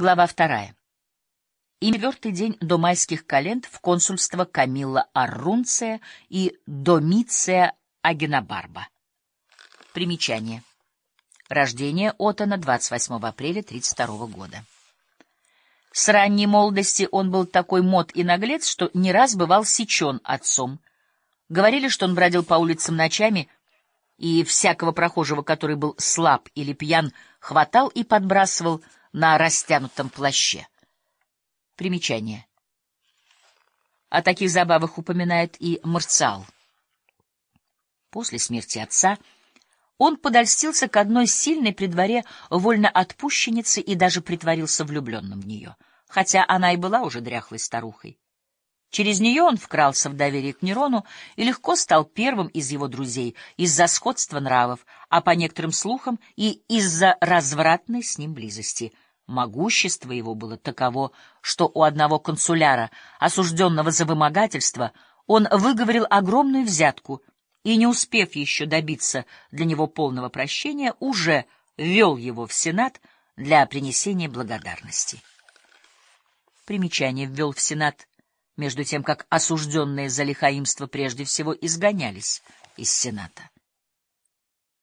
Глава вторая. И четвертый день до майских календ в консульство Камилла Аррунция и Домиция Агенобарба. Примечание. Рождение Отона 28 апреля 32 года. С ранней молодости он был такой мод и наглец, что не раз бывал сечен отцом. Говорили, что он бродил по улицам ночами, и всякого прохожего, который был слаб или пьян, хватал и подбрасывал на растянутом плаще. Примечание. О таких забавах упоминает и Марциал. После смерти отца он подольстился к одной сильной при дворе вольноотпущеннице и даже притворился влюбленным в нее, хотя она и была уже дряхлой старухой. Через нее он вкрался в доверие к Нерону и легко стал первым из его друзей из-за сходства нравов, а по некоторым слухам и из-за развратной с ним близости. Могущество его было таково, что у одного консуляра, осужденного за вымогательство, он выговорил огромную взятку — и, не успев еще добиться для него полного прощения, уже ввел его в Сенат для принесения благодарности. Примечание ввел в Сенат, между тем как осужденные за лихаимство прежде всего изгонялись из Сената.